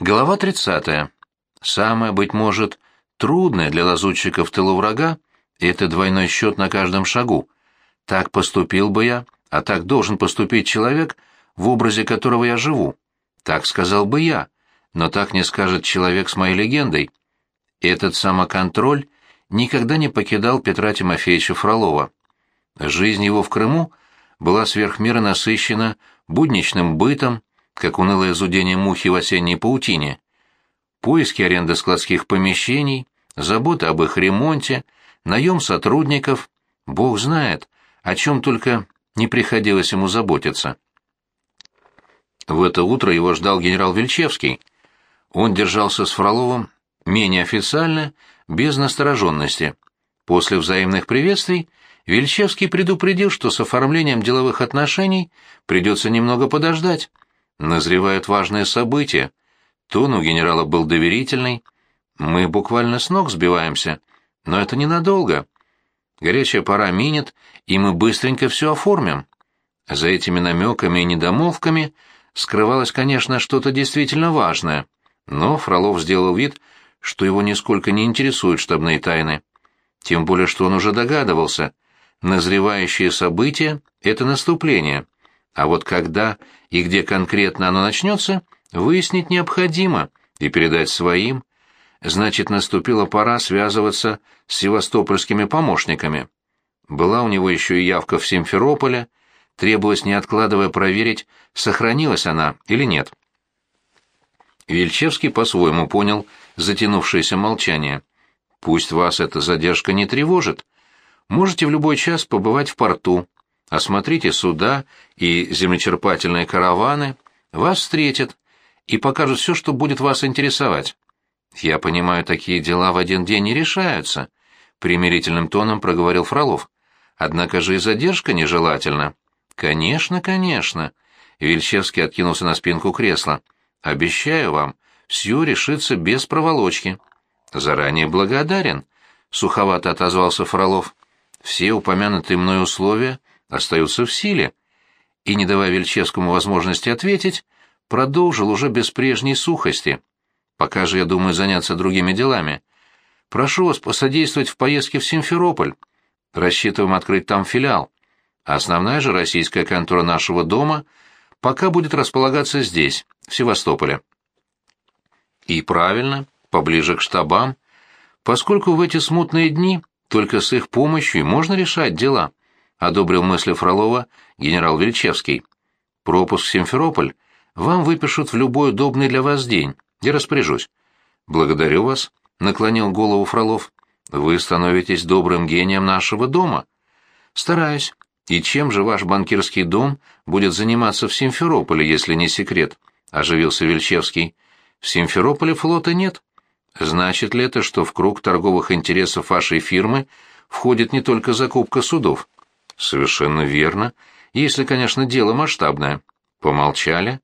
Глава 30. Самое, быть может, трудное для лазутчика в тылу врага — это двойной счет на каждом шагу. Так поступил бы я, а так должен поступить человек, в образе которого я живу. Так сказал бы я, но так не скажет человек с моей легендой. Этот самоконтроль никогда не покидал Петра Тимофеевича Фролова. Жизнь его в Крыму была сверх меры насыщена будничным бытом, как унылое зудение мухи в осенней паутине. Поиски аренды складских помещений, забота об их ремонте, наем сотрудников, бог знает, о чем только не приходилось ему заботиться. В это утро его ждал генерал Вельчевский. Он держался с Фроловым менее официально, без настороженности. После взаимных приветствий Вельчевский предупредил, что с оформлением деловых отношений придется немного подождать. Назревают важные события. Тон у генерала был доверительный. Мы буквально с ног сбиваемся, но это ненадолго. Горячая пора минет, и мы быстренько все оформим. За этими намеками и недомолвками скрывалось, конечно, что-то действительно важное, но Фролов сделал вид, что его нисколько не интересуют штабные тайны. Тем более, что он уже догадывался, назревающие события — это наступление. А вот когда и где конкретно оно начнется, выяснить необходимо и передать своим. Значит, наступила пора связываться с севастопольскими помощниками. Была у него еще и явка в Симферополе, требовалось, не откладывая, проверить, сохранилась она или нет. Вельчевский по-своему понял затянувшееся молчание. «Пусть вас эта задержка не тревожит. Можете в любой час побывать в порту, осмотрите суда и землечерпательные караваны, вас встретят и покажут все, что будет вас интересовать. Я понимаю, такие дела в один день не решаются, примирительным тоном проговорил Фролов. Однако же и задержка нежелательна. Конечно, конечно. Вильчевский откинулся на спинку кресла. Обещаю вам, все решится без проволочки. Заранее благодарен, суховато отозвался Фролов. Все упомянутые мной условия остаются в силе, и, не давая Вельчевскому возможности ответить, продолжил уже без прежней сухости. «Пока же я думаю заняться другими делами. Прошу вас посодействовать в поездке в Симферополь. Рассчитываем открыть там филиал. Основная же российская контора нашего дома пока будет располагаться здесь, в Севастополе». И правильно, поближе к штабам, поскольку в эти смутные дни только с их помощью можно решать дела одобрил мысли Фролова генерал Вельчевский. Пропуск в Симферополь вам выпишут в любой удобный для вас день. Я распоряжусь. Благодарю вас, наклонил голову Фролов. Вы становитесь добрым гением нашего дома. Стараюсь. И чем же ваш банкирский дом будет заниматься в Симферополе, если не секрет? оживился Вельчевский. В Симферополе флота нет. Значит ли это, что в круг торговых интересов вашей фирмы входит не только закупка судов? Совершенно верно, если, конечно, дело масштабное. Помолчали.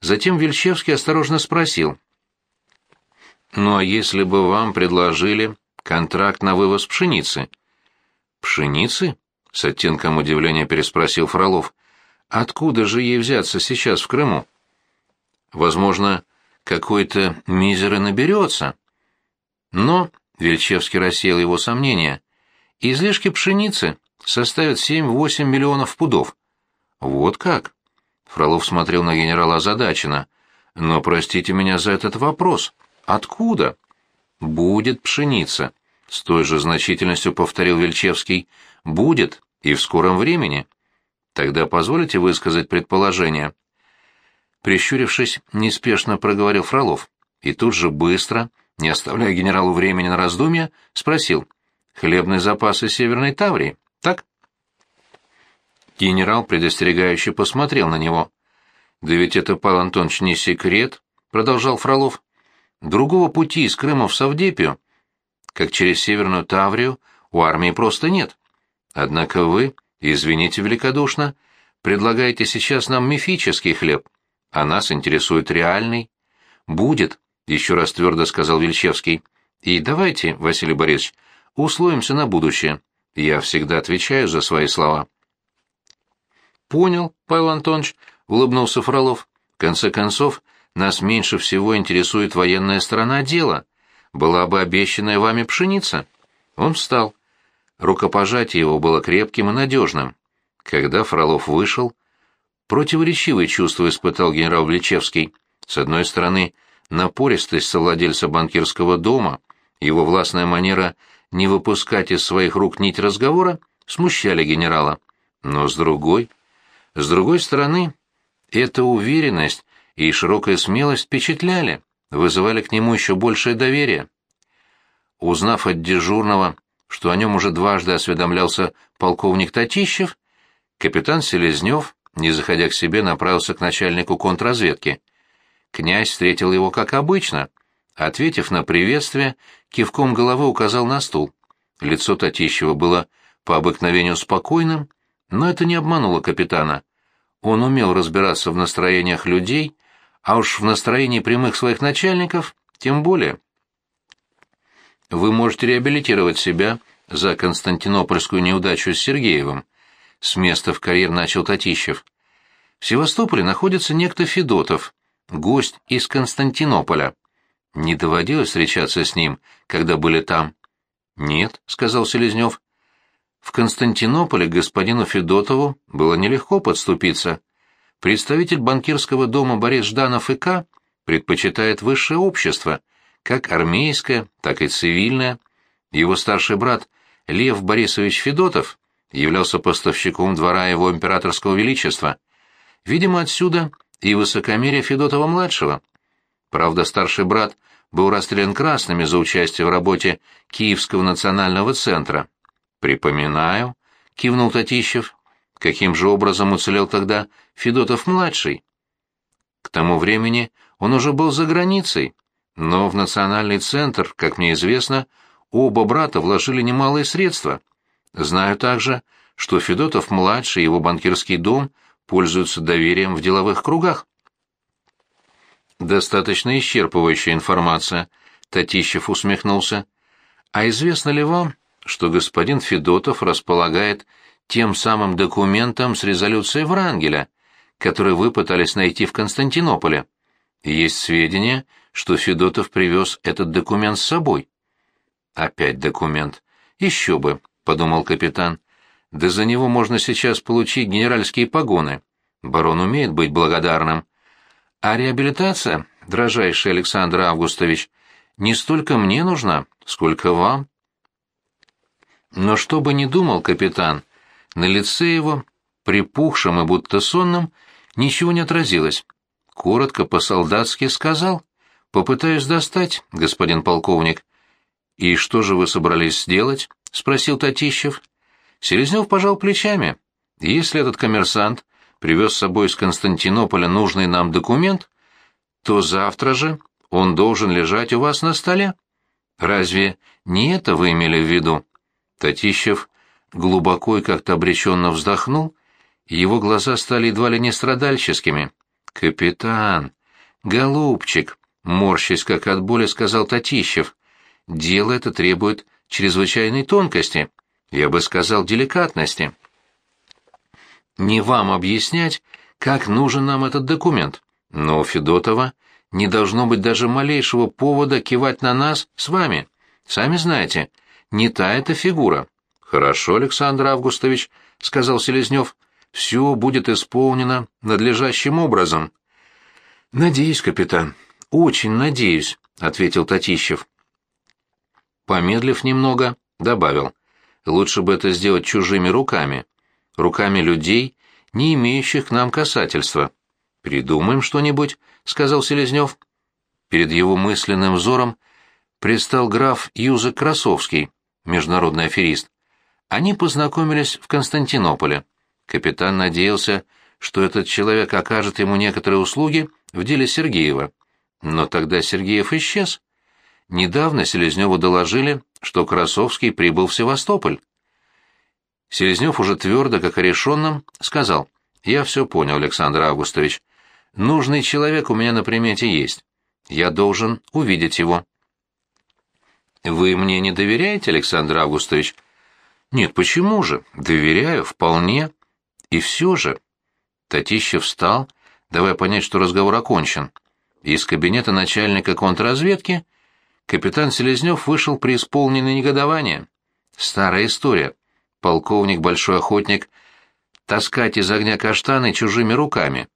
Затем Вельчевский осторожно спросил. «Ну а если бы вам предложили контракт на вывоз пшеницы?» «Пшеницы?» — с оттенком удивления переспросил Фролов. «Откуда же ей взяться сейчас в Крыму?» «Возможно, какой-то мизер и наберется». Но Вельчевский рассеял его сомнения. «Излишки пшеницы составит 7-8 миллионов пудов. Вот как? Фролов смотрел на генерала озадаченно. Но простите меня за этот вопрос. Откуда? Будет пшеница. С той же значительностью повторил Вельчевский. Будет и в скором времени. Тогда позволите высказать предположение. Прищурившись, неспешно проговорил Фролов. И тут же быстро, не оставляя генералу времени на раздумья, спросил. «Хлебные запасы Северной Таврии?» Так? Генерал предостерегающе посмотрел на него. «Да ведь это, Павел Антонович, не секрет», — продолжал Фролов. «Другого пути из Крыма в Савдепию, как через Северную Таврию, у армии просто нет. Однако вы, извините великодушно, предлагаете сейчас нам мифический хлеб, а нас интересует реальный. Будет, еще раз твердо сказал Вельчевский. И давайте, Василий Борисович, условимся на будущее. Я всегда отвечаю за свои слова. Понял, Павел Антонович, улыбнулся Фролов. В конце концов, нас меньше всего интересует военная сторона дела. Была бы обещанная вами пшеница». Он встал. Рукопожатие его было крепким и надежным. Когда Фролов вышел, противоречивые чувства испытал генерал Влечевский. С одной стороны, напористость совладельца банкирского дома, его властная манера не выпускать из своих рук нить разговора смущали генерала. Но с другой... С другой стороны, эта уверенность и широкая смелость впечатляли, вызывали к нему еще большее доверие. Узнав от дежурного, что о нем уже дважды осведомлялся полковник Татищев, капитан Селезнев, не заходя к себе, направился к начальнику контрразведки. Князь встретил его как обычно, ответив на приветствие, кивком головы указал на стул. Лицо Татищева было по обыкновению спокойным, но это не обмануло капитана. Он умел разбираться в настроениях людей, а уж в настроении прямых своих начальников тем более. Вы можете реабилитировать себя за константинопольскую неудачу с Сергеевым. С места в карьер начал Татищев. В Севастополе находится некто Федотов, гость из Константинополя. Не доводилось встречаться с ним, когда были там? Нет, сказал Селезнев. В Константинополе господину Федотову было нелегко подступиться. Представитель банкирского дома Борис Жданов и К. предпочитает высшее общество, как армейское, так и цивильное. Его старший брат Лев Борисович Федотов являлся поставщиком двора его императорского величества. Видимо, отсюда и высокомерие Федотова-младшего. Правда, старший брат был расстрелян красными за участие в работе Киевского национального центра. «Припоминаю», — кивнул Татищев. «Каким же образом уцелел тогда Федотов-младший?» К тому времени он уже был за границей, но в национальный центр, как мне известно, оба брата вложили немалые средства. Знаю также, что Федотов-младший и его банкирский дом пользуются доверием в деловых кругах. Достаточно исчерпывающая информация, Татищев усмехнулся. А известно ли вам, что господин Федотов располагает тем самым документом с резолюцией Врангеля, который вы пытались найти в Константинополе? Есть сведения, что Федотов привез этот документ с собой. Опять документ. Еще бы, подумал капитан. Да за него можно сейчас получить генеральские погоны. Барон умеет быть благодарным. А реабилитация, дрожайший Александр Августович, не столько мне нужна, сколько вам. Но что бы ни думал капитан, на лице его, припухшем и будто сонном, ничего не отразилось. Коротко по-солдатски сказал. «Попытаюсь достать, господин полковник». «И что же вы собрались сделать?» — спросил Татищев. Селезнев пожал плечами. «Если этот коммерсант привез с собой из Константинополя нужный нам документ, то завтра же он должен лежать у вас на столе. Разве не это вы имели в виду?» Татищев глубоко и как-то обреченно вздохнул, его глаза стали едва ли не страдальческими. «Капитан! Голубчик!» — морщись как от боли, сказал Татищев. «Дело это требует чрезвычайной тонкости, я бы сказал, деликатности» не вам объяснять, как нужен нам этот документ, но у Федотова не должно быть даже малейшего повода кивать на нас с вами. Сами знаете, не та эта фигура. Хорошо, Александр Августович, сказал Селезнев, все будет исполнено надлежащим образом. Надеюсь, капитан, очень надеюсь, ответил Татищев. Помедлив немного, добавил: лучше бы это сделать чужими руками руками людей, не имеющих к нам касательства. «Придумаем что-нибудь», — сказал Селезнев. Перед его мысленным взором предстал граф Юзек Красовский, международный аферист. Они познакомились в Константинополе. Капитан надеялся, что этот человек окажет ему некоторые услуги в деле Сергеева. Но тогда Сергеев исчез. Недавно Селезневу доложили, что Красовский прибыл в Севастополь. Селезнев уже твердо, как о решенном, сказал, «Я все понял, Александр Августович. Нужный человек у меня на примете есть. Я должен увидеть его». «Вы мне не доверяете, Александр Августович?» «Нет, почему же? Доверяю, вполне. И все же...» Татищев встал, давая понять, что разговор окончен. из кабинета начальника контрразведки капитан Селезнев вышел при исполненное негодование. Старая история. Полковник Большой Охотник таскать из огня каштаны чужими руками.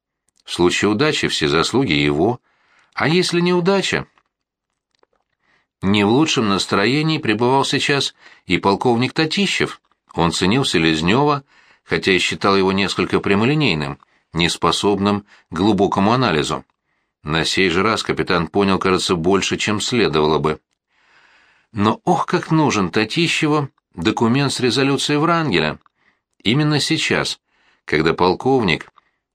В случае удачи все заслуги его, а если неудача? Не в лучшем настроении пребывал сейчас и полковник Татищев. Он ценил Селезнева, хотя и считал его несколько прямолинейным, неспособным к глубокому анализу. На сей же раз капитан понял, кажется, больше, чем следовало бы. Но ох, как нужен Татищеву документ с резолюцией Врангеля. Именно сейчас, когда полковник,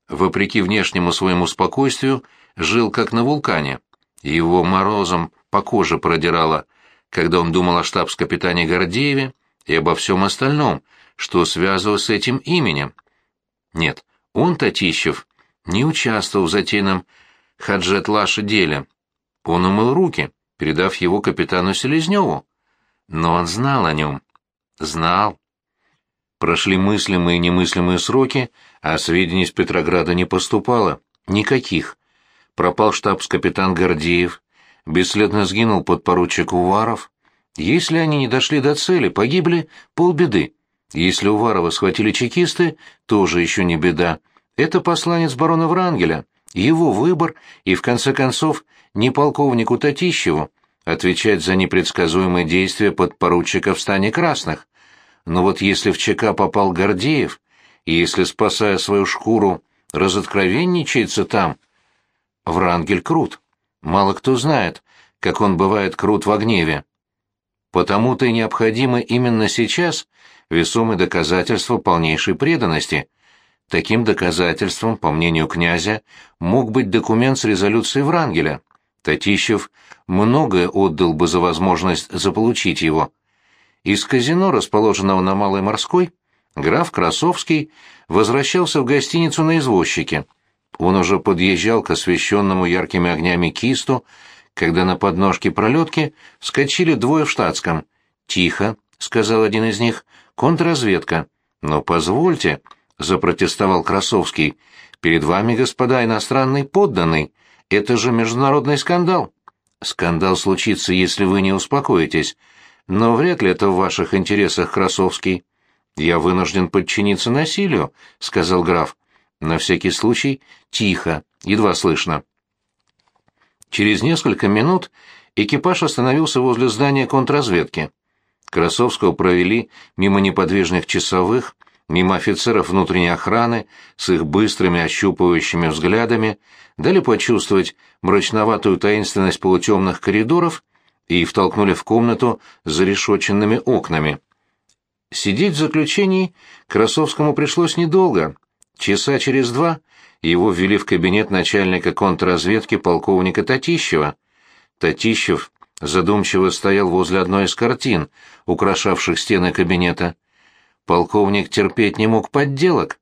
вопреки внешнему своему спокойствию, жил как на вулкане. Его морозом по коже продирало, когда он думал о штабс-капитане Гордееве и обо всем остальном, что связывалось с этим именем. Нет, он, Татищев, не участвовал в затейном Хаджет-Лаше деле. Он умыл руки, передав его капитану Селезневу. Но он знал о нем. Знал. Прошли мыслимые и немыслимые сроки, а сведений из Петрограда не поступало. Никаких. Пропал штабс-капитан Гордеев, бесследно сгинул подпоручик Уваров. Если они не дошли до цели, погибли полбеды. Если Уварова схватили чекисты, тоже еще не беда. Это посланец барона Врангеля, его выбор и, в конце концов, не полковнику Татищеву отвечать за непредсказуемые действия подпоручика в стане красных. Но вот если в ЧК попал Гордеев, и если, спасая свою шкуру, разоткровенничается там, Врангель крут. Мало кто знает, как он бывает крут в гневе. Потому-то и необходимо именно сейчас весомые доказательства полнейшей преданности. Таким доказательством, по мнению князя, мог быть документ с резолюцией Врангеля. Татищев многое отдал бы за возможность заполучить его. Из казино, расположенного на Малой Морской, граф Красовский возвращался в гостиницу на извозчике. Он уже подъезжал к освещенному яркими огнями кисту, когда на подножке пролетки вскочили двое в штатском. «Тихо», — сказал один из них, — «контрразведка». «Но позвольте», — запротестовал Красовский, — «перед вами, господа, иностранный подданный. Это же международный скандал». «Скандал случится, если вы не успокоитесь», но вряд ли это в ваших интересах, Красовский. Я вынужден подчиниться насилию, сказал граф. На всякий случай тихо, едва слышно. Через несколько минут экипаж остановился возле здания контрразведки. Красовского провели мимо неподвижных часовых, мимо офицеров внутренней охраны с их быстрыми ощупывающими взглядами, дали почувствовать мрачноватую таинственность полутемных коридоров и втолкнули в комнату с зарешоченными окнами. Сидеть в заключении Красовскому пришлось недолго. Часа через два его ввели в кабинет начальника контрразведки полковника Татищева. Татищев задумчиво стоял возле одной из картин, украшавших стены кабинета. Полковник терпеть не мог подделок.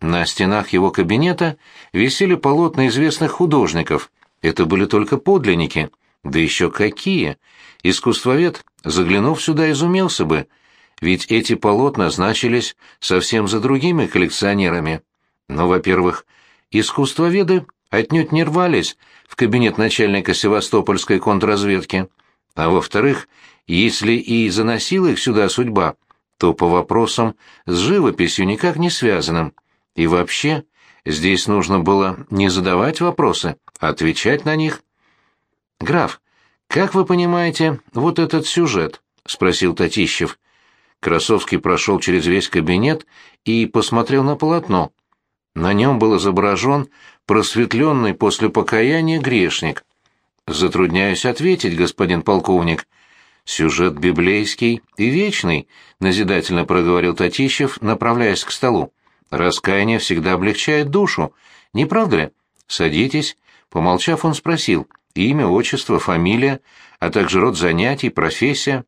На стенах его кабинета висели полотна известных художников. Это были только подлинники — да еще какие! Искусствовед, заглянув сюда, изумился бы, ведь эти полотна значились совсем за другими коллекционерами. Но, во-первых, искусствоведы отнюдь не рвались в кабинет начальника Севастопольской контрразведки, а во-вторых, если и заносила их сюда судьба, то по вопросам с живописью никак не связанным. И вообще, здесь нужно было не задавать вопросы, а отвечать на них. «Граф, как вы понимаете вот этот сюжет?» — спросил Татищев. Красовский прошел через весь кабинет и посмотрел на полотно. На нем был изображен просветленный после покаяния грешник. «Затрудняюсь ответить, господин полковник. Сюжет библейский и вечный», — назидательно проговорил Татищев, направляясь к столу. «Раскаяние всегда облегчает душу, не правда ли? Садитесь». Помолчав, он спросил — Имя, отчество, фамилия, а также род занятий, профессия.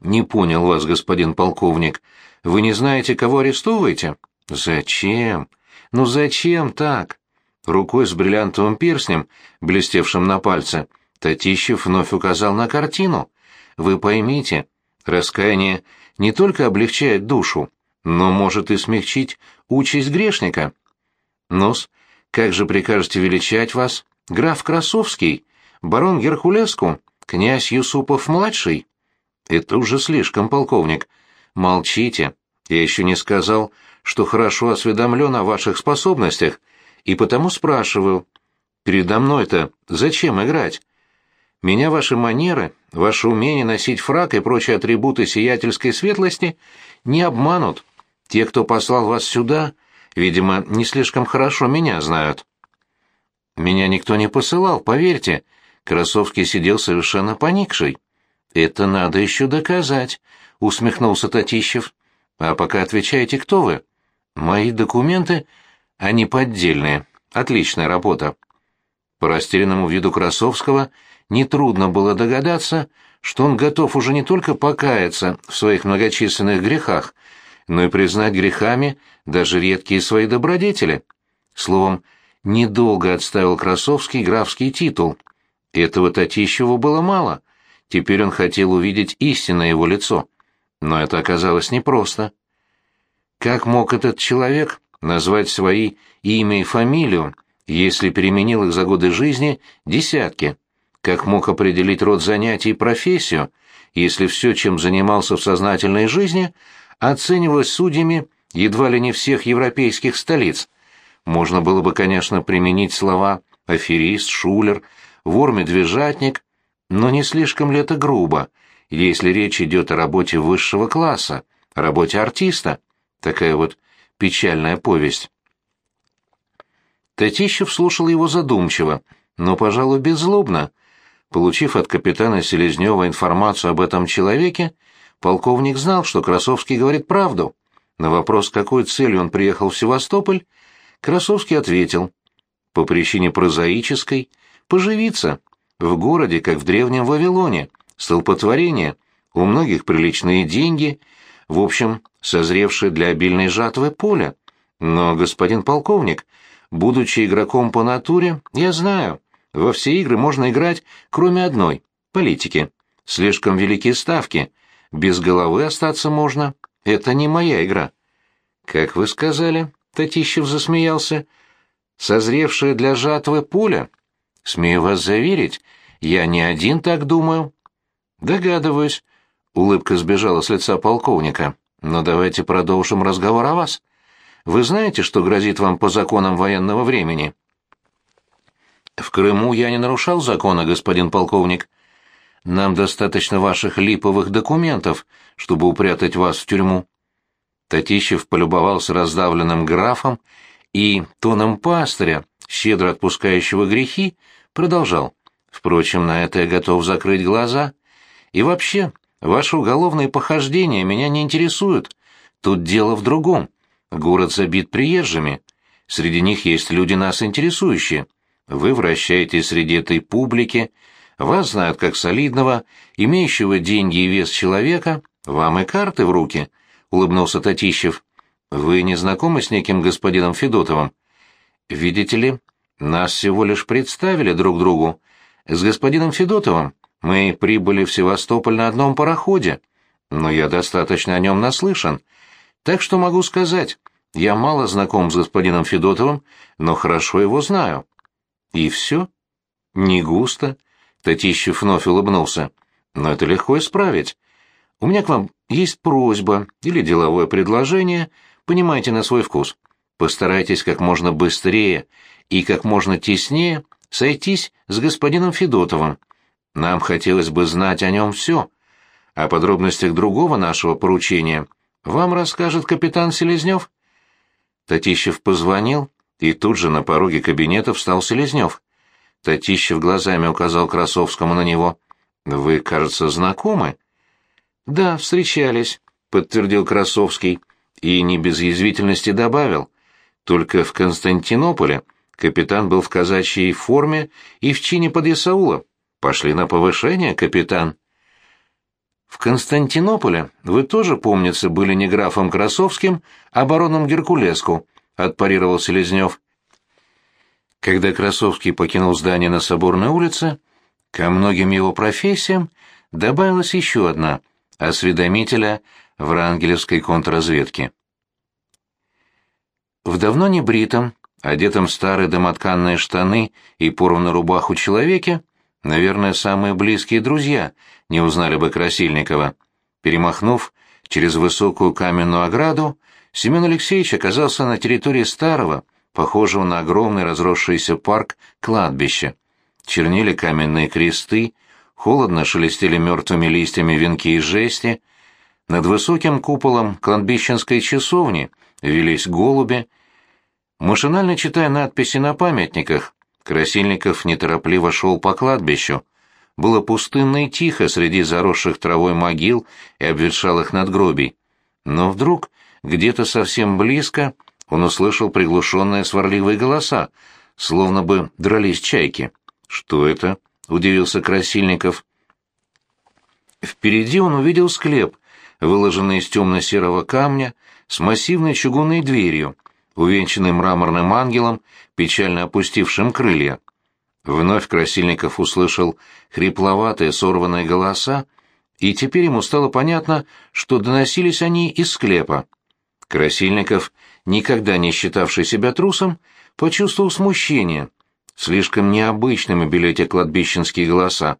Не понял вас, господин полковник. Вы не знаете, кого арестовываете? Зачем? Ну зачем так? Рукой с бриллиантовым перстнем, блестевшим на пальце, Татищев вновь указал на картину. Вы поймите, раскаяние не только облегчает душу, но может и смягчить участь грешника. Нос, как же прикажете величать вас? Граф Красовский, барон Геркулеску, князь Юсупов-младший. Это уже слишком, полковник. Молчите. Я еще не сказал, что хорошо осведомлен о ваших способностях, и потому спрашиваю. Передо мной-то зачем играть? Меня ваши манеры, ваше умение носить фрак и прочие атрибуты сиятельской светлости не обманут. Те, кто послал вас сюда, видимо, не слишком хорошо меня знают. Меня никто не посылал, поверьте. Красовский сидел совершенно поникший. Это надо еще доказать, усмехнулся Татищев. А пока отвечайте, кто вы? Мои документы, они поддельные. Отличная работа. По растерянному виду Красовского нетрудно было догадаться, что он готов уже не только покаяться в своих многочисленных грехах, но и признать грехами даже редкие свои добродетели. Словом, недолго отставил Красовский графский титул. Этого Татищеву было мало. Теперь он хотел увидеть истинное его лицо. Но это оказалось непросто. Как мог этот человек назвать свои имя и фамилию, если переменил их за годы жизни десятки? Как мог определить род занятий и профессию, если все, чем занимался в сознательной жизни, оценивалось судьями едва ли не всех европейских столиц? Можно было бы, конечно, применить слова «аферист», «шулер», «вор-медвежатник», но не слишком ли это грубо, если речь идет о работе высшего класса, работе артиста? Такая вот печальная повесть. Татищев слушал его задумчиво, но, пожалуй, беззлобно. Получив от капитана Селезнева информацию об этом человеке, полковник знал, что Красовский говорит правду. На вопрос, какой целью он приехал в Севастополь, Красовский ответил, по причине прозаической, поживиться. В городе, как в древнем Вавилоне, столпотворение, у многих приличные деньги, в общем, созревшее для обильной жатвы поле. Но, господин полковник, будучи игроком по натуре, я знаю, во все игры можно играть, кроме одной — политики. Слишком велики ставки, без головы остаться можно. Это не моя игра. Как вы сказали, Татищев засмеялся. «Созревшее для жатвы пуля? Смею вас заверить, я не один так думаю». «Догадываюсь», — улыбка сбежала с лица полковника. «Но давайте продолжим разговор о вас. Вы знаете, что грозит вам по законам военного времени?» «В Крыму я не нарушал закона, господин полковник. Нам достаточно ваших липовых документов, чтобы упрятать вас в тюрьму». Татищев полюбовался раздавленным графом и тоном пастыря, щедро отпускающего грехи, продолжал. «Впрочем, на это я готов закрыть глаза. И вообще, ваши уголовные похождения меня не интересуют. Тут дело в другом. Город забит приезжими. Среди них есть люди нас интересующие. Вы вращаетесь среди этой публики, вас знают как солидного, имеющего деньги и вес человека, вам и карты в руки». — улыбнулся Татищев. «Вы не знакомы с неким господином Федотовым?» «Видите ли, нас всего лишь представили друг другу. С господином Федотовым мы прибыли в Севастополь на одном пароходе, но я достаточно о нем наслышан. Так что могу сказать, я мало знаком с господином Федотовым, но хорошо его знаю». «И все?» «Не густо», — Татищев вновь улыбнулся. «Но это легко исправить. У меня к вам есть просьба или деловое предложение, понимаете на свой вкус. Постарайтесь как можно быстрее и как можно теснее сойтись с господином Федотовым. Нам хотелось бы знать о нем все. О подробностях другого нашего поручения вам расскажет капитан Селезнев. Татищев позвонил, и тут же на пороге кабинета встал Селезнев. Татищев глазами указал Красовскому на него. «Вы, кажется, знакомы?» «Да, встречались», — подтвердил Красовский, и не без язвительности добавил. «Только в Константинополе капитан был в казачьей форме и в чине подъясаула. Пошли на повышение, капитан». «В Константинополе вы тоже, помнится, были не графом Красовским, а бароном Геркулеску», — отпарировал Селезнев. Когда Красовский покинул здание на Соборной улице, ко многим его профессиям добавилась еще одна — осведомителя Врангелевской контрразведки. В давно небритом, одетом в старые домотканные штаны и порванную рубаху человеке, наверное, самые близкие друзья не узнали бы Красильникова. Перемахнув через высокую каменную ограду, Семен Алексеевич оказался на территории старого, похожего на огромный разросшийся парк, кладбища. Чернили каменные кресты, холодно шелестели мертвыми листьями венки из жести, над высоким куполом кладбищенской часовни велись голуби. Машинально читая надписи на памятниках, Красильников неторопливо шел по кладбищу. Было пустынно и тихо среди заросших травой могил и обветшалых надгробий. Но вдруг, где-то совсем близко, он услышал приглушенные сварливые голоса, словно бы дрались чайки. «Что это?» — удивился Красильников. Впереди он увидел склеп, выложенный из темно-серого камня, с массивной чугунной дверью, увенчанной мраморным ангелом, печально опустившим крылья. Вновь Красильников услышал хрипловатые сорванные голоса, и теперь ему стало понятно, что доносились они из склепа. Красильников, никогда не считавший себя трусом, почувствовал смущение. Слишком необычными эти кладбищенские голоса.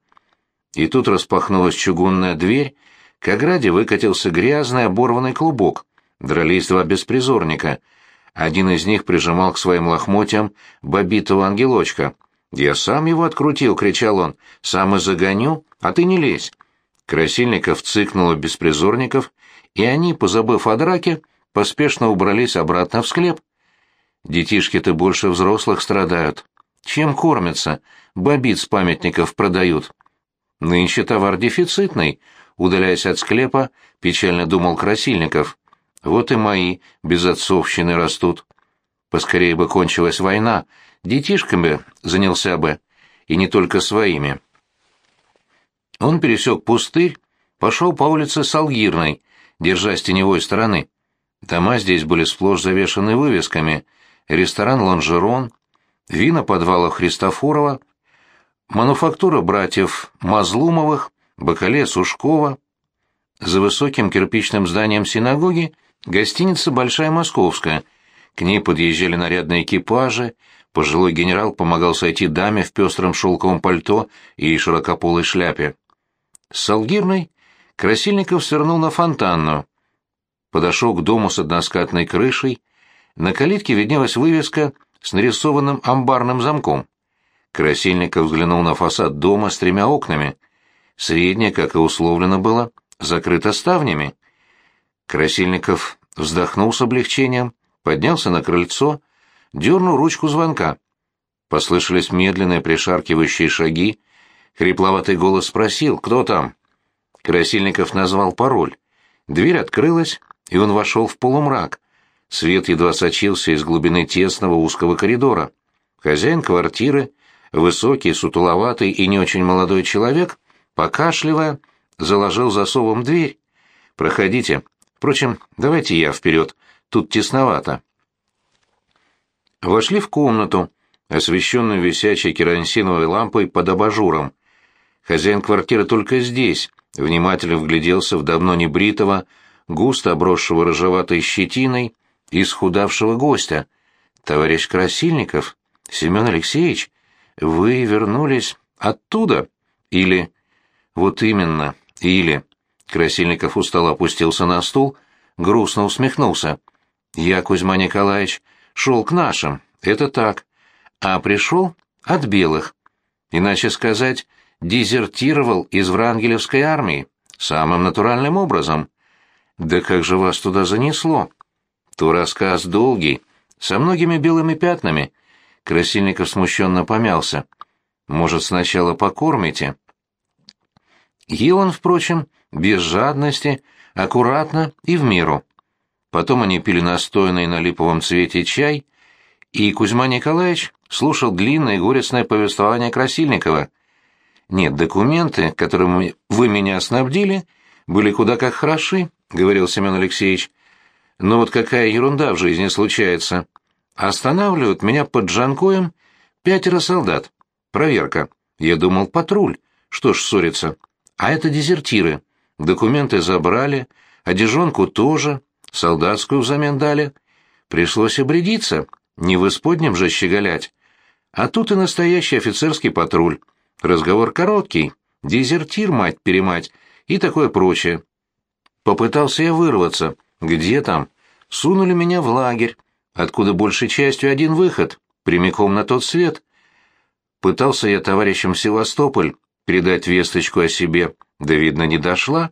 И тут распахнулась чугунная дверь, к ограде выкатился грязный оборванный клубок. Дрались два беспризорника. Один из них прижимал к своим лохмотьям бобитого ангелочка. «Я сам его открутил!» — кричал он. «Сам и загоню, а ты не лезь!» Красильников цыкнул беспризорников, и они, позабыв о драке, поспешно убрались обратно в склеп. Детишки-то больше взрослых страдают. Чем кормятся? Бобит с памятников продают. Нынче товар дефицитный, удаляясь от склепа, печально думал Красильников. Вот и мои безотцовщины растут. Поскорее бы кончилась война, детишками занялся бы, и не только своими. Он пересек пустырь, пошел по улице Салгирной, держась теневой стороны. Дома здесь были сплошь завешаны вывесками. Ресторан «Лонжерон», вина подвала Христофорова, мануфактура братьев Мазлумовых, Бакале Сушкова. За высоким кирпичным зданием синагоги гостиница «Большая Московская». К ней подъезжали нарядные экипажи, пожилой генерал помогал сойти даме в пестром шелковом пальто и широкополой шляпе. С Салгирной Красильников свернул на фонтанную, подошел к дому с односкатной крышей. На калитке виднелась вывеска с нарисованным амбарным замком. Красильников взглянул на фасад дома с тремя окнами. Средняя, как и условлено было, закрыта ставнями. Красильников вздохнул с облегчением, поднялся на крыльцо, дернул ручку звонка. Послышались медленные пришаркивающие шаги. Хрипловатый голос спросил, кто там. Красильников назвал пароль. Дверь открылась, и он вошел в полумрак. Свет едва сочился из глубины тесного узкого коридора. Хозяин квартиры, высокий, сутуловатый и не очень молодой человек, покашливая, заложил засовом дверь. «Проходите. Впрочем, давайте я вперед. Тут тесновато». Вошли в комнату, освещенную висячей керосиновой лампой под абажуром. Хозяин квартиры только здесь, внимательно вгляделся в давно небритого, густо обросшего рыжеватой щетиной, исхудавшего гостя. «Товарищ Красильников, Семен Алексеевич, вы вернулись оттуда? Или...» «Вот именно, или...» Красильников устало опустился на стул, грустно усмехнулся. «Я, Кузьма Николаевич, шел к нашим, это так. А пришел от белых. Иначе сказать, дезертировал из Врангелевской армии. Самым натуральным образом. Да как же вас туда занесло? То рассказ долгий, со многими белыми пятнами. Красильников смущенно помялся. Может, сначала покормите? Ел он, впрочем, без жадности, аккуратно и в меру. Потом они пили настоянный на липовом цвете чай, и Кузьма Николаевич слушал длинное и горестное повествование Красильникова. «Нет, документы, которыми вы меня снабдили, были куда как хороши», — говорил Семен Алексеевич. «Но вот какая ерунда в жизни случается. Останавливают меня под Джанкоем пятеро солдат. Проверка. Я думал, патруль. Что ж ссориться. А это дезертиры. Документы забрали, одежонку тоже, солдатскую взамен дали. Пришлось обрядиться. Не в исподнем же щеголять. А тут и настоящий офицерский патруль. Разговор короткий, дезертир, мать-перемать, и такое прочее. Попытался я вырваться. Где там? Сунули меня в лагерь, откуда большей частью один выход, прямиком на тот свет. Пытался я товарищам Севастополь передать весточку о себе, да, видно, не дошла.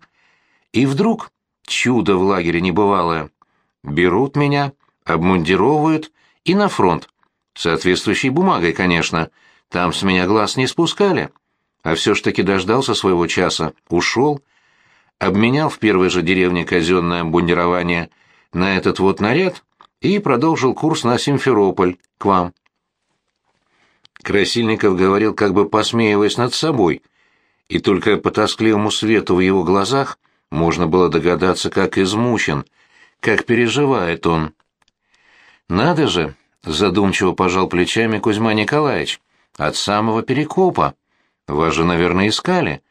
И вдруг, чудо в лагере небывалое, берут меня, обмундировывают и на фронт. Соответствующей бумагой, конечно. Там с меня глаз не спускали. А все ж таки дождался своего часа, ушел. Обменял в первой же деревне казенное обмундирование на этот вот наряд и продолжил курс на Симферополь, к вам. Красильников говорил, как бы посмеиваясь над собой, и только по тоскливому свету в его глазах можно было догадаться, как измучен, как переживает он. «Надо же!» — задумчиво пожал плечами Кузьма Николаевич. «От самого Перекопа. Вас же, наверное, искали.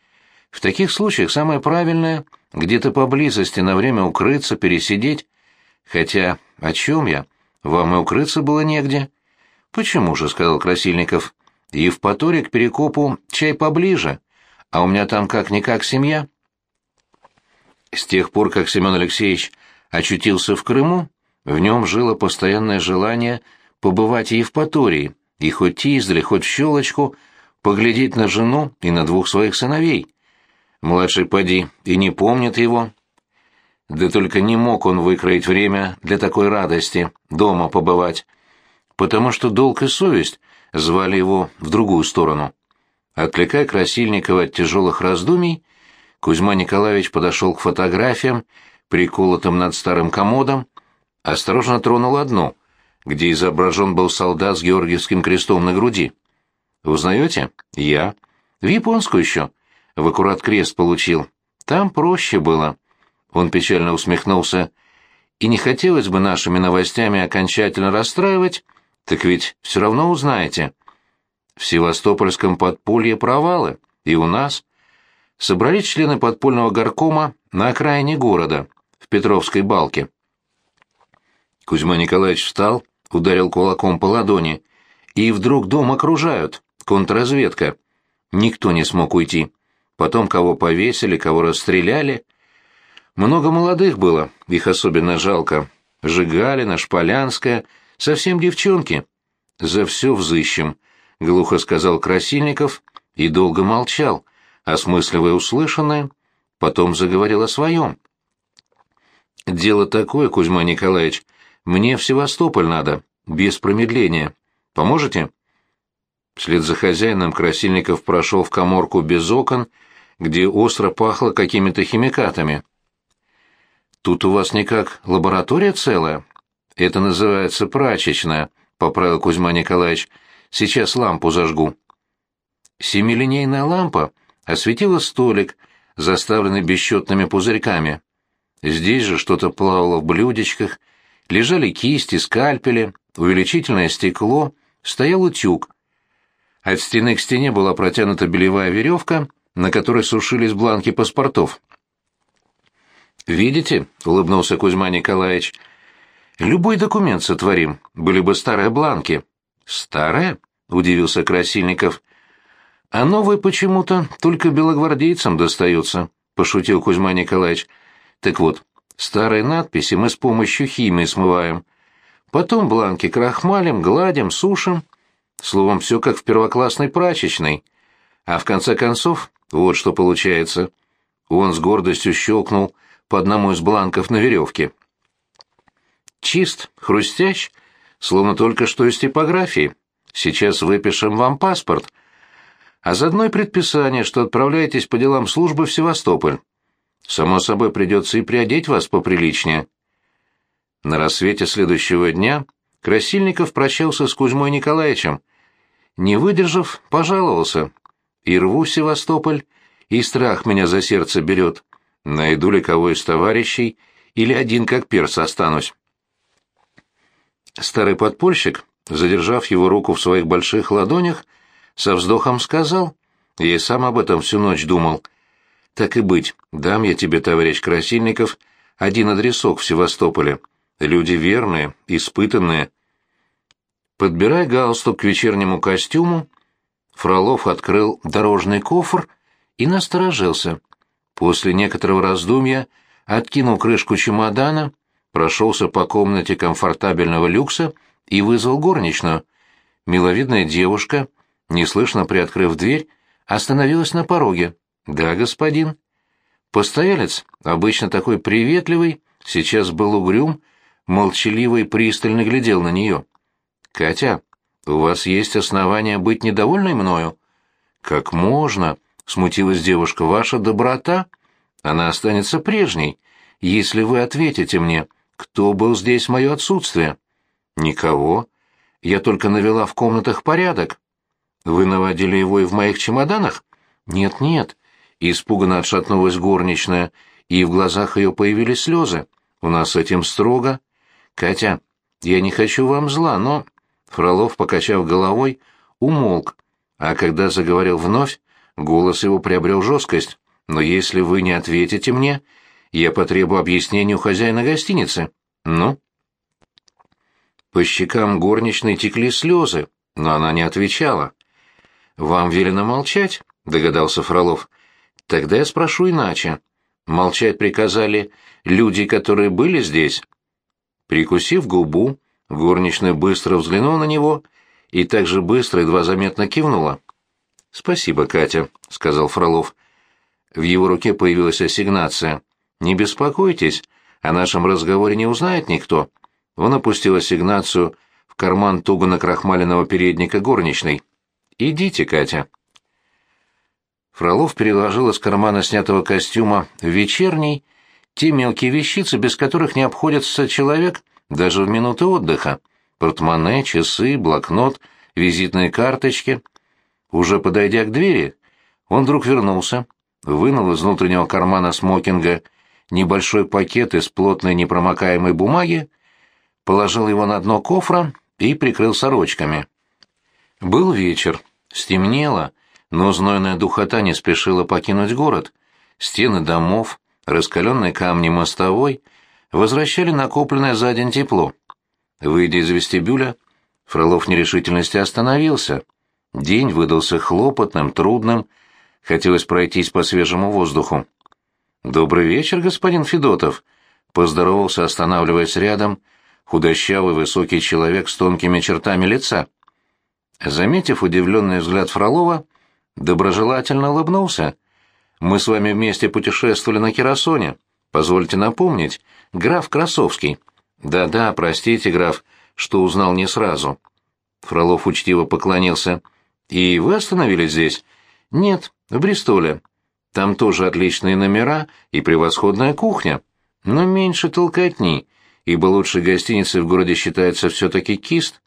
В таких случаях самое правильное — где-то поблизости на время укрыться, пересидеть. Хотя, о чем я? Вам и укрыться было негде». «Почему же?» — сказал Красильников. «Евпатория к Перекопу чай поближе, а у меня там как-никак семья». С тех пор, как Семен Алексеевич очутился в Крыму, в нем жило постоянное желание побывать в Евпатории, и хоть издали, хоть в щелочку, поглядеть на жену и на двух своих сыновей. Младший поди и не помнит его. Да только не мог он выкроить время для такой радости, дома побывать потому что долг и совесть звали его в другую сторону. Отвлекая Красильникова от тяжелых раздумий, Кузьма Николаевич подошел к фотографиям, приколотым над старым комодом, осторожно тронул одну, где изображен был солдат с Георгиевским крестом на груди. «Узнаете? Я. В японскую еще. В аккурат крест получил. Там проще было». Он печально усмехнулся. «И не хотелось бы нашими новостями окончательно расстраивать, так ведь все равно узнаете. В Севастопольском подполье провалы, и у нас. Собрались члены подпольного горкома на окраине города, в Петровской балке. Кузьма Николаевич встал, ударил кулаком по ладони, и вдруг дом окружают, контрразведка. Никто не смог уйти. Потом кого повесили, кого расстреляли. Много молодых было, их особенно жалко. Жигалина, Шполянская — Совсем девчонки. За все взыщем, — глухо сказал Красильников и долго молчал, осмысливая услышанное, потом заговорил о своем. «Дело такое, Кузьма Николаевич, мне в Севастополь надо, без промедления. Поможете?» Вслед за хозяином Красильников прошел в коморку без окон, где остро пахло какими-то химикатами. «Тут у вас никак лаборатория целая?» «Это называется прачечная», — поправил Кузьма Николаевич. «Сейчас лампу зажгу». Семилинейная лампа осветила столик, заставленный бесчетными пузырьками. Здесь же что-то плавало в блюдечках, лежали кисти, скальпели, увеличительное стекло, стоял утюг. От стены к стене была протянута белевая веревка, на которой сушились бланки паспортов. «Видите?» — улыбнулся Кузьма Николаевич — Любой документ сотворим, были бы старые бланки. Старые? удивился Красильников. А новые почему-то только белогвардейцам достаются, пошутил Кузьма Николаевич. Так вот, старые надписи мы с помощью химии смываем. Потом бланки крахмалим, гладим, сушим. Словом, все как в первоклассной прачечной. А в конце концов, вот что получается. Он с гордостью щелкнул по одному из бланков на веревке чист, хрустящ, словно только что из типографии. Сейчас выпишем вам паспорт, а заодно и предписание, что отправляетесь по делам службы в Севастополь. Само собой, придется и приодеть вас поприличнее. На рассвете следующего дня Красильников прощался с Кузьмой Николаевичем. Не выдержав, пожаловался. И рву Севастополь, и страх меня за сердце берет. Найду ли кого из товарищей, или один как перс останусь. Старый подпольщик, задержав его руку в своих больших ладонях, со вздохом сказал, я и сам об этом всю ночь думал, «Так и быть, дам я тебе, товарищ Красильников, один адресок в Севастополе. Люди верные, испытанные». Подбирая галстук к вечернему костюму, Фролов открыл дорожный кофр и насторожился. После некоторого раздумья откинул крышку чемодана, прошелся по комнате комфортабельного люкса и вызвал горничную. Миловидная девушка, неслышно приоткрыв дверь, остановилась на пороге. «Да, господин». Постоялец, обычно такой приветливый, сейчас был угрюм, молчаливо и пристально глядел на нее. «Катя, у вас есть основания быть недовольной мною?» «Как можно?» — смутилась девушка. «Ваша доброта? Она останется прежней, если вы ответите мне, кто был здесь в мое отсутствие». «Никого. Я только навела в комнатах порядок». «Вы наводили его и в моих чемоданах?» «Нет-нет». Испуганно отшатнулась горничная, и в глазах ее появились слезы. «У нас с этим строго». «Катя, я не хочу вам зла, но...» Фролов, покачав головой, умолк, а когда заговорил вновь, голос его приобрел жесткость. «Но если вы не ответите мне, я потребую объяснения у хозяина гостиницы. Ну?» По щекам горничной текли слезы, но она не отвечала. «Вам велено молчать?» — догадался Фролов. «Тогда я спрошу иначе. Молчать приказали люди, которые были здесь?» Прикусив губу, Горничная быстро взглянула на него и также быстро, едва заметно кивнула. «Спасибо, Катя», — сказал Фролов. В его руке появилась ассигнация. «Не беспокойтесь, о нашем разговоре не узнает никто». Он опустил ассигнацию в карман туго накрахмаленного передника горничной. «Идите, Катя». Фролов переложил из кармана снятого костюма в вечерний те мелкие вещицы, без которых не обходится человек — даже в минуты отдыха. Портмоне, часы, блокнот, визитные карточки. Уже подойдя к двери, он вдруг вернулся, вынул из внутреннего кармана смокинга небольшой пакет из плотной непромокаемой бумаги, положил его на дно кофра и прикрыл сорочками. Был вечер, стемнело, но знойная духота не спешила покинуть город. Стены домов, раскаленные камни мостовой — возвращали накопленное за день тепло. Выйдя из вестибюля, Фролов в нерешительности остановился. День выдался хлопотным, трудным, хотелось пройтись по свежему воздуху. «Добрый вечер, господин Федотов», — поздоровался, останавливаясь рядом, худощавый высокий человек с тонкими чертами лица. Заметив удивленный взгляд Фролова, доброжелательно улыбнулся. «Мы с вами вместе путешествовали на Керосоне. Позвольте напомнить, граф Красовский. Да-да, простите, граф, что узнал не сразу. Фролов учтиво поклонился. И вы остановились здесь? Нет, в Бристоле. Там тоже отличные номера и превосходная кухня. Но меньше толкотни, ибо лучшей гостиницей в городе считается все-таки Кист.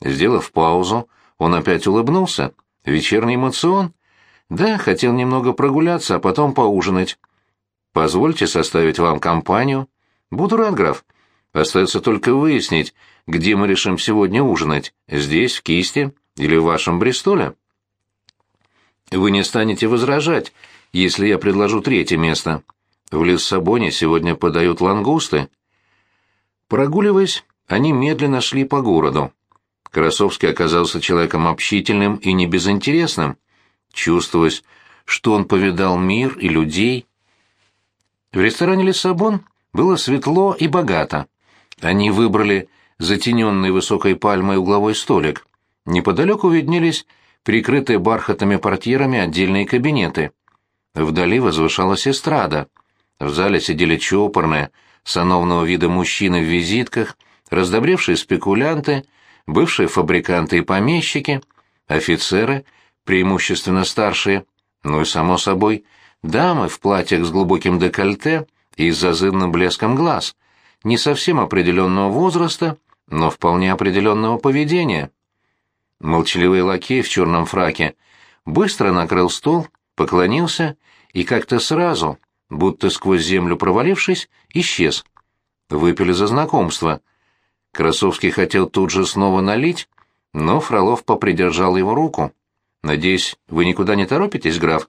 Сделав паузу, он опять улыбнулся. Вечерний эмоцион? Да, хотел немного прогуляться, а потом поужинать. Позвольте составить вам компанию. Буду рад, граф. Остается только выяснить, где мы решим сегодня ужинать. Здесь, в Кисте или в вашем Бристоле? Вы не станете возражать, если я предложу третье место. В Лиссабоне сегодня подают лангусты. Прогуливаясь, они медленно шли по городу. Красовский оказался человеком общительным и небезынтересным. Чувствовалось, что он повидал мир и людей, в ресторане «Лиссабон» было светло и богато. Они выбрали затененный высокой пальмой угловой столик. Неподалеку виднелись прикрытые бархатными портьерами отдельные кабинеты. Вдали возвышалась эстрада. В зале сидели чопорные, сановного вида мужчины в визитках, раздобревшие спекулянты, бывшие фабриканты и помещики, офицеры, преимущественно старшие, ну и, само собой, Дамы в платьях с глубоким декольте и с зазывным блеском глаз, не совсем определенного возраста, но вполне определенного поведения. Молчаливый лакей в черном фраке быстро накрыл стол, поклонился и как-то сразу, будто сквозь землю провалившись, исчез. Выпили за знакомство. Красовский хотел тут же снова налить, но Фролов попридержал его руку. «Надеюсь, вы никуда не торопитесь, граф?»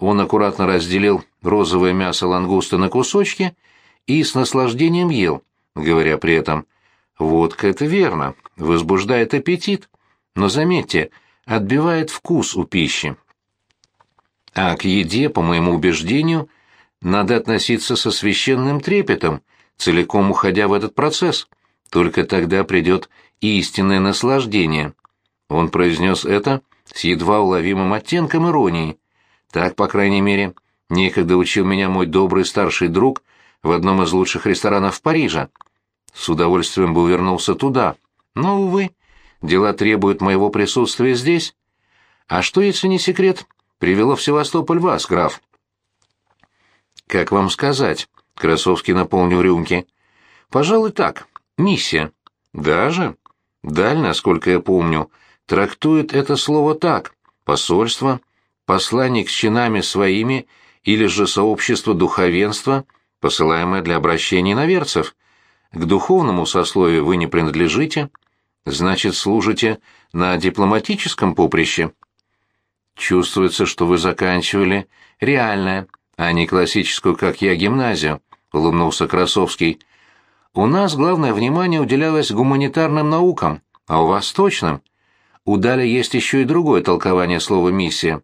Он аккуратно разделил розовое мясо лангуста на кусочки и с наслаждением ел, говоря при этом Водка — это верно, возбуждает аппетит, но, заметьте, отбивает вкус у пищи. А к еде, по моему убеждению, надо относиться со священным трепетом, целиком уходя в этот процесс. Только тогда придет истинное наслаждение. Он произнес это с едва уловимым оттенком иронии. Так, по крайней мере, некогда учил меня мой добрый старший друг в одном из лучших ресторанов Парижа. С удовольствием бы вернулся туда. Но, увы, дела требуют моего присутствия здесь. А что, если не секрет, привело в Севастополь вас, граф? Как вам сказать? Красовский наполнил рюмки. Пожалуй, так. Миссия. Даже? Даль, насколько я помню, трактует это слово так. Посольство, посланник с чинами своими или же сообщество духовенства, посылаемое для обращения наверцев. К духовному сословию вы не принадлежите, значит, служите на дипломатическом поприще. Чувствуется, что вы заканчивали реальное, а не классическую, как я, гимназию, улыбнулся Красовский. У нас главное внимание уделялось гуманитарным наукам, а у вас точным. У Дали есть еще и другое толкование слова «миссия».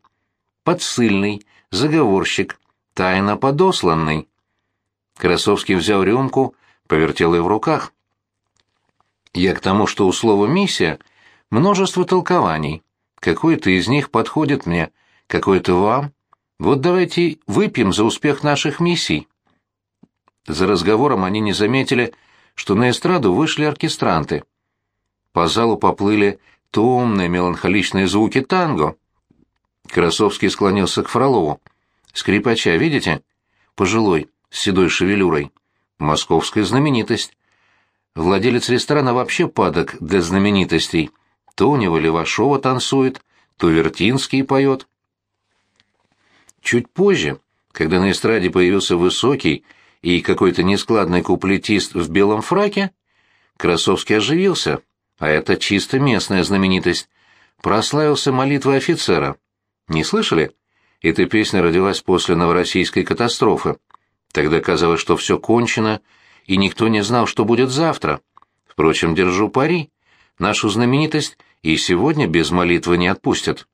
Подсыльный, заговорщик, тайно подосланный. Красовский взял рюмку, повертел ее в руках. Я к тому, что у слова «миссия» множество толкований. Какое-то из них подходит мне, какое-то вам. Вот давайте выпьем за успех наших миссий. За разговором они не заметили, что на эстраду вышли оркестранты. По залу поплыли томные меланхоличные звуки танго. Красовский склонился к Фролову. «Скрипача, видите? Пожилой, с седой шевелюрой. Московская знаменитость. Владелец ресторана вообще падок для знаменитостей. То у него Левашова танцует, то Вертинский поет». Чуть позже, когда на эстраде появился высокий, и какой-то нескладный куплетист в белом фраке, Красовский оживился, а это чисто местная знаменитость, прославился молитвой офицера. Не слышали? Эта песня родилась после новороссийской катастрофы. Тогда казалось, что все кончено, и никто не знал, что будет завтра. Впрочем, держу пари. Нашу знаменитость и сегодня без молитвы не отпустят.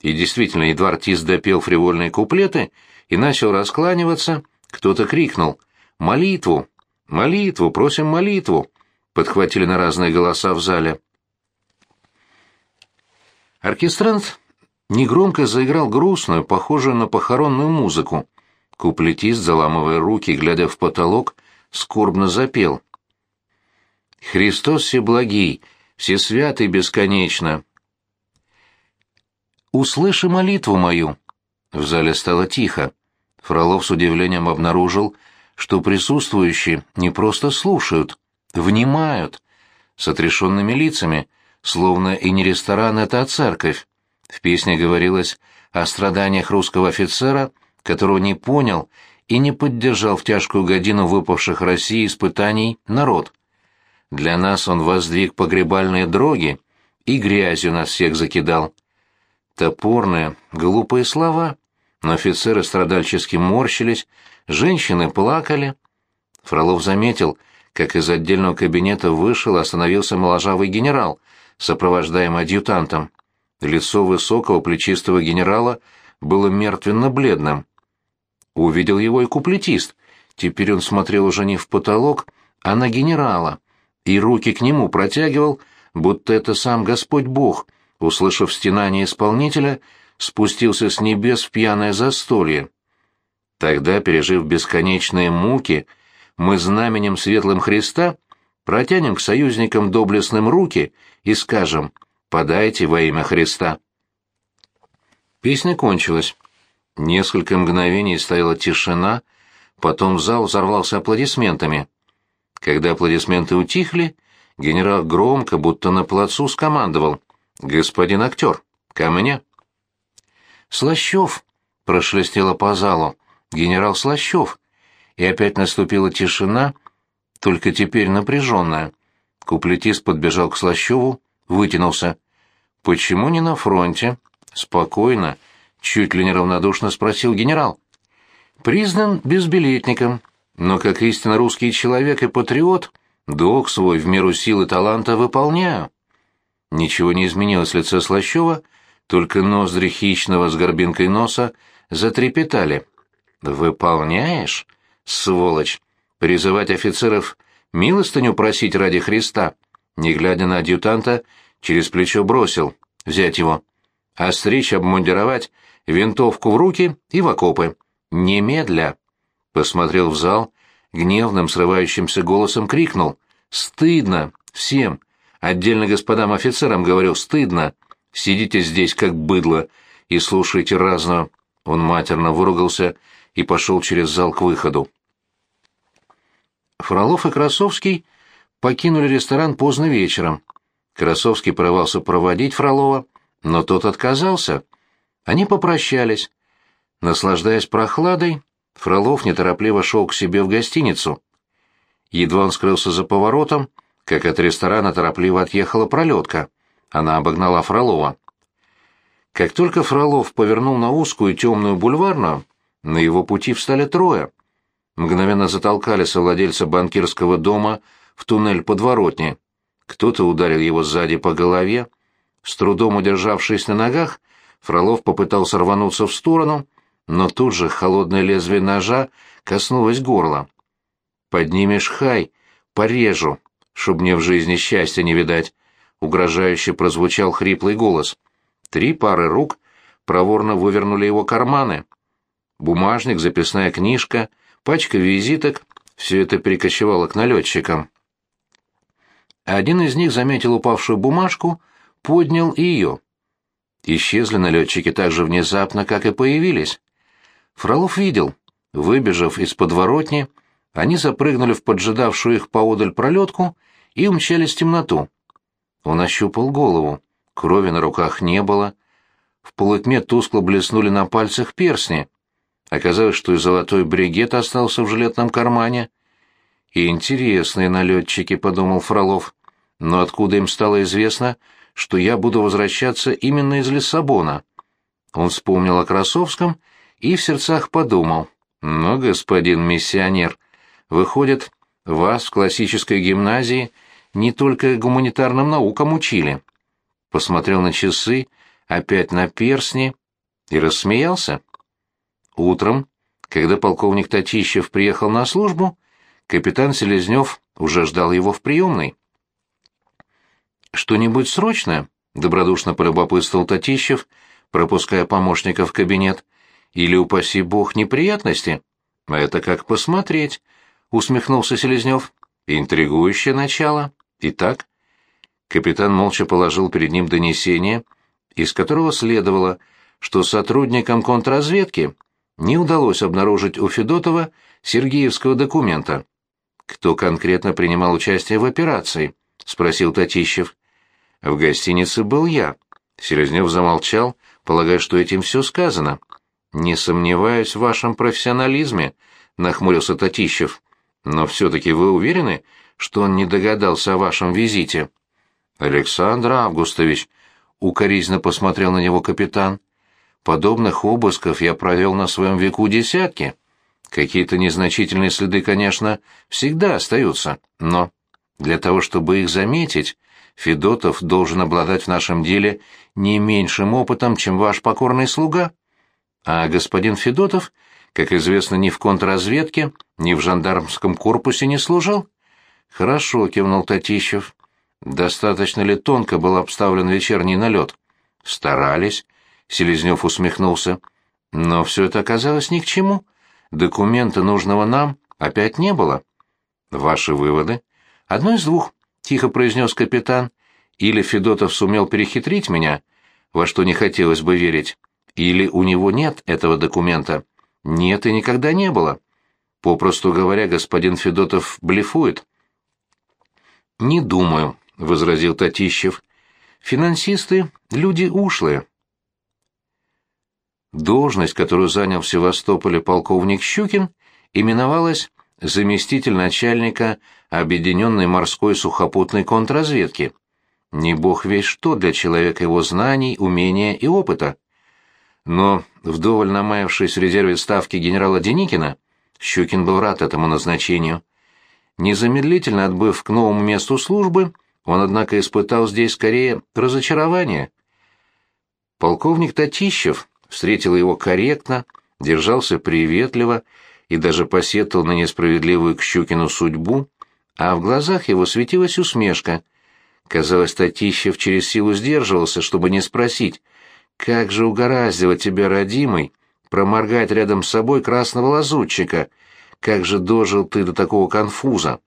И действительно, едва артист допел фривольные куплеты и начал раскланиваться, кто-то крикнул «Молитву! Молитву! Просим молитву!» Подхватили на разные голоса в зале. Оркестрант негромко заиграл грустную, похожую на похоронную музыку. Куплетист, заламывая руки, глядя в потолок, скорбно запел. «Христос всеблагий, всесвятый бесконечно!» «Услыши молитву мою!» В зале стало тихо. Фролов с удивлением обнаружил, что присутствующие не просто слушают, внимают, с отрешенными лицами, словно и не ресторан это, а церковь. В песне говорилось о страданиях русского офицера, которого не понял и не поддержал в тяжкую годину выпавших России испытаний народ. Для нас он воздвиг погребальные дроги и грязью нас всех закидал. Топорные, глупые слова — но офицеры страдальчески морщились, женщины плакали. Фролов заметил, как из отдельного кабинета вышел остановился моложавый генерал, сопровождаемый адъютантом. Лицо высокого плечистого генерала было мертвенно-бледным. Увидел его и куплетист. Теперь он смотрел уже не в потолок, а на генерала, и руки к нему протягивал, будто это сам Господь Бог, услышав стенание исполнителя, спустился с небес в пьяное застолье. Тогда, пережив бесконечные муки, мы знаменем светлым Христа протянем к союзникам доблестным руки и скажем «Подайте во имя Христа». Песня кончилась. Несколько мгновений стояла тишина, потом зал взорвался аплодисментами. Когда аплодисменты утихли, генерал громко, будто на плацу, скомандовал «Господин актер, ко мне!» «Слащев!» — прошелестело по залу. «Генерал Слащев!» И опять наступила тишина, только теперь напряженная. Куплетист подбежал к Слащеву, вытянулся. «Почему не на фронте?» «Спокойно», — чуть ли не равнодушно спросил генерал. «Признан безбилетником, но как истинно русский человек и патриот Долг свой в меру силы таланта выполняю. Ничего не изменилось в лице Слащева, только ноздри хищного с горбинкой носа затрепетали. «Выполняешь, сволочь? Призывать офицеров милостыню просить ради Христа?» Не глядя на адъютанта, через плечо бросил. «Взять его. Остричь, обмундировать, винтовку в руки и в окопы. Немедля!» Посмотрел в зал, гневным, срывающимся голосом крикнул. «Стыдно! Всем! Отдельно господам офицерам говорю, стыдно! Сидите здесь, как быдло, и слушайте разную!» Он матерно выругался и пошел через зал к выходу. Фролов и Красовский покинули ресторан поздно вечером. Красовский порывался проводить Фролова, но тот отказался. Они попрощались. Наслаждаясь прохладой, Фролов неторопливо шел к себе в гостиницу. Едва он скрылся за поворотом, как от ресторана торопливо отъехала пролетка. Она обогнала Фролова. Как только Фролов повернул на узкую темную бульварную, на его пути встали трое. Мгновенно затолкали совладельца банкирского дома в туннель подворотни. Кто-то ударил его сзади по голове. С трудом удержавшись на ногах, Фролов попытался рвануться в сторону, но тут же холодное лезвие ножа коснулось горла. «Поднимешь хай, порежу, чтоб мне в жизни счастья не видать», — угрожающе прозвучал хриплый голос. Три пары рук проворно вывернули его карманы. Бумажник, записная книжка, пачка визиток — все это перекочевало к налетчикам. Один из них заметил упавшую бумажку, поднял ее. Исчезли налетчики так же внезапно, как и появились. Фролов видел, выбежав из подворотни, они запрыгнули в поджидавшую их поодаль пролетку и умчались в темноту. Он ощупал голову. Крови на руках не было. В полутьме тускло блеснули на пальцах перстни. Оказалось, что и золотой бригет остался в жилетном кармане. И интересные налетчики, — подумал Фролов. Но откуда им стало известно, что я буду возвращаться именно из Лиссабона? Он вспомнил о Красовском и в сердцах подумал. «Ну, господин миссионер, выходит, вас в классической гимназии не только гуманитарным наукам учили». Посмотрел на часы, опять на перстни и рассмеялся. Утром, когда полковник Татищев приехал на службу, капитан Селезнев уже ждал его в приемной. «Что-нибудь срочное?» — добродушно полюбопытствовал Татищев, пропуская помощника в кабинет. «Или, упаси бог, неприятности?» «Это как посмотреть», — усмехнулся Селезнев. «Интригующее начало. Итак?» Капитан молча положил перед ним донесение, из которого следовало, что сотрудникам контрразведки не удалось обнаружить у Федотова Сергеевского документа. «Кто конкретно принимал участие в операции?» — спросил Татищев. В гостинице был я. Селезнев замолчал, полагая, что этим все сказано. «Не сомневаюсь в вашем профессионализме», — нахмурился Татищев. «Но все-таки вы уверены, что он не догадался о вашем визите?» «Александр Августович», — укоризненно посмотрел на него капитан, — «подобных обысков я провел на своем веку десятки. Какие-то незначительные следы, конечно, всегда остаются, но для того, чтобы их заметить, Федотов должен обладать в нашем деле не меньшим опытом, чем ваш покорный слуга. А господин Федотов, как известно, ни в контрразведке, ни в жандармском корпусе не служил. Хорошо, кивнул Татищев. Достаточно ли тонко был обставлен вечерний налет? Старались, Селезнев усмехнулся. Но все это оказалось ни к чему. Документа нужного нам опять не было. Ваши выводы? Одно из двух. — тихо произнес капитан. «Или Федотов сумел перехитрить меня, во что не хотелось бы верить, или у него нет этого документа. Нет и никогда не было. Попросту говоря, господин Федотов блефует». «Не думаю», — возразил Татищев. «Финансисты — люди ушлые». Должность, которую занял в Севастополе полковник Щукин, именовалась заместитель начальника Объединенной морской сухопутной контрразведки. Не бог весь что для человека его знаний, умения и опыта. Но, вдоволь намаявшись в резерве ставки генерала Деникина, Щукин был рад этому назначению. Незамедлительно отбыв к новому месту службы, он, однако, испытал здесь скорее разочарование. Полковник Татищев встретил его корректно, держался приветливо и даже посетовал на несправедливую к Щукину судьбу, а в глазах его светилась усмешка. Казалось, Татищев через силу сдерживался, чтобы не спросить, «Как же угораздило тебя, родимый, проморгать рядом с собой красного лазутчика? Как же дожил ты до такого конфуза?»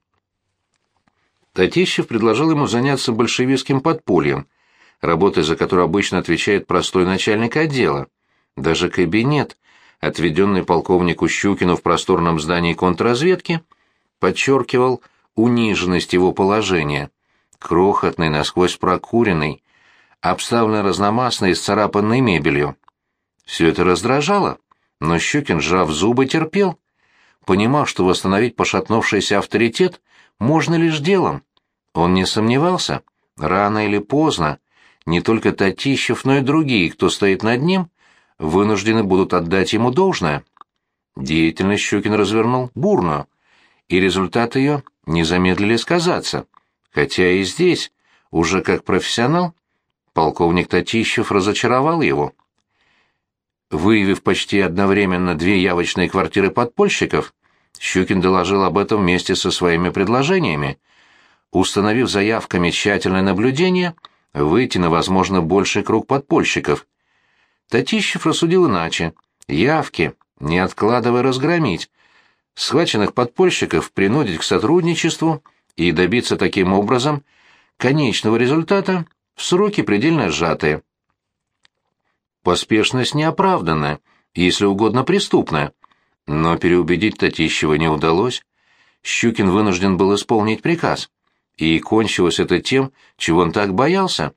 Татищев предложил ему заняться большевистским подпольем, работой за которую обычно отвечает простой начальник отдела. Даже кабинет, отведенный полковнику Щукину в просторном здании контрразведки, подчеркивал униженность его положения. Крохотный, насквозь прокуренный, обставленный разномастной и сцарапанной мебелью. Все это раздражало, но Щукин, сжав зубы, терпел. Понимал, что восстановить пошатнувшийся авторитет можно лишь делом. Он не сомневался, рано или поздно, не только Татищев, но и другие, кто стоит над ним, вынуждены будут отдать ему должное. Деятельность Щукин развернул бурную, и результаты ее не замедлили сказаться, хотя и здесь, уже как профессионал, полковник Татищев разочаровал его. Выявив почти одновременно две явочные квартиры подпольщиков, Щукин доложил об этом вместе со своими предложениями. Установив заявками тщательное наблюдение, выйти на, возможно, больший круг подпольщиков. Татищев рассудил иначе. Явки, не откладывая, разгромить, схваченных подпольщиков принудить к сотрудничеству и добиться таким образом конечного результата в сроки предельно сжатые. Поспешность неоправданная, если угодно преступная, но переубедить Татищева не удалось. Щукин вынужден был исполнить приказ, и кончилось это тем, чего он так боялся.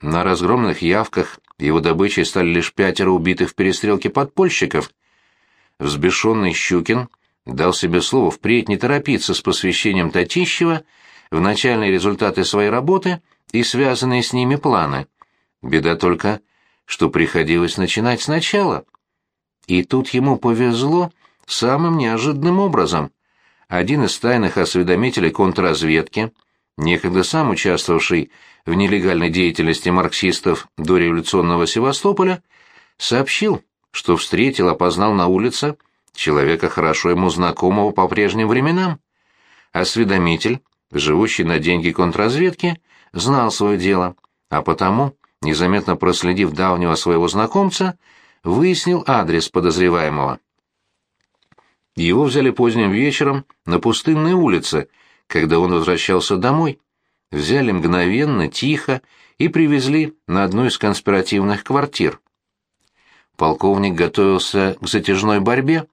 На разгромных явках его добычей стали лишь пятеро убитых в перестрелке подпольщиков. Взбешенный Щукин дал себе слово впредь не торопиться с посвящением Татищева в начальные результаты своей работы и связанные с ними планы. Беда только, что приходилось начинать сначала. И тут ему повезло самым неожиданным образом. Один из тайных осведомителей контрразведки, некогда сам участвовавший в нелегальной деятельности марксистов до революционного Севастополя, сообщил, что встретил, опознал на улице человека, хорошо ему знакомого по прежним временам. Осведомитель, живущий на деньги контрразведки, знал свое дело, а потому, незаметно проследив давнего своего знакомца, выяснил адрес подозреваемого. Его взяли поздним вечером на пустынной улице, когда он возвращался домой. Взяли мгновенно, тихо и привезли на одну из конспиративных квартир. Полковник готовился к затяжной борьбе,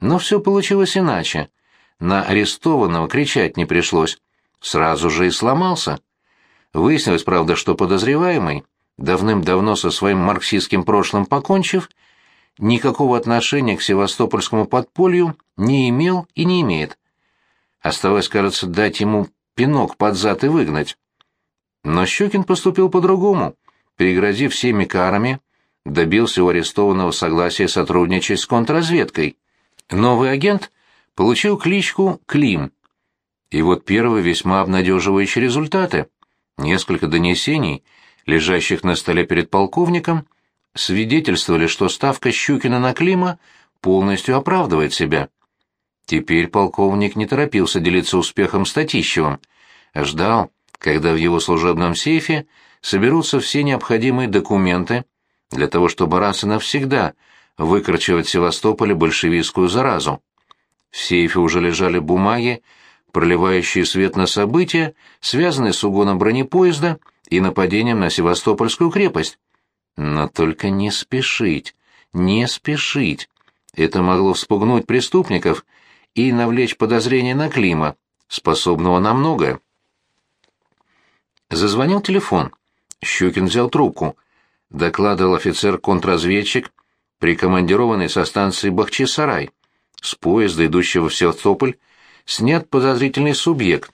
но все получилось иначе. На арестованного кричать не пришлось. Сразу же и сломался. Выяснилось, правда, что подозреваемый, давным-давно со своим марксистским прошлым покончив, никакого отношения к севастопольскому подполью не имел и не имеет. Оставалось, кажется, дать ему пинок под зад и выгнать. Но Щекин поступил по-другому, перегрозив всеми карами, добился у арестованного согласия сотрудничать с контрразведкой. Новый агент получил кличку Клим. И вот первые весьма обнадеживающие результаты. Несколько донесений, лежащих на столе перед полковником, свидетельствовали, что ставка Щукина на Клима полностью оправдывает себя. Теперь полковник не торопился делиться успехом с Татищевым, ждал, когда в его служебном сейфе соберутся все необходимые документы для того, чтобы раз и навсегда – выкорчевать в Севастополе большевистскую заразу. В сейфе уже лежали бумаги, проливающие свет на события, связанные с угоном бронепоезда и нападением на Севастопольскую крепость. Но только не спешить, не спешить. Это могло вспугнуть преступников и навлечь подозрения на Клима, способного на многое. Зазвонил телефон. Щукин взял трубку. Докладывал офицер-контрразведчик прикомандированный со станции Бахчисарай. С поезда, идущего в Севастополь, снят подозрительный субъект,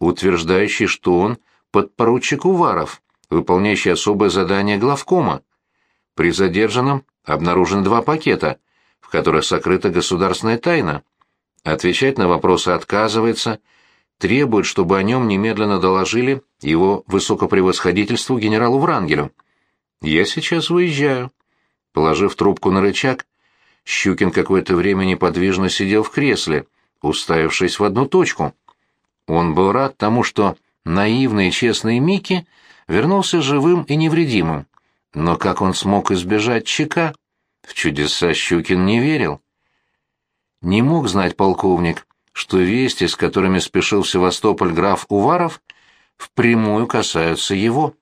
утверждающий, что он подпоручик Уваров, выполняющий особое задание главкома. При задержанном обнаружены два пакета, в которых сокрыта государственная тайна. Отвечать на вопросы отказывается, требует, чтобы о нем немедленно доложили его высокопревосходительству генералу Врангелю. Я сейчас выезжаю. Положив трубку на рычаг, Щукин какое-то время неподвижно сидел в кресле, уставившись в одну точку. Он был рад тому, что наивный и честный Микки вернулся живым и невредимым. Но как он смог избежать чека? В чудеса Щукин не верил. Не мог знать полковник, что вести, с которыми спешил в Севастополь граф Уваров, впрямую касаются его.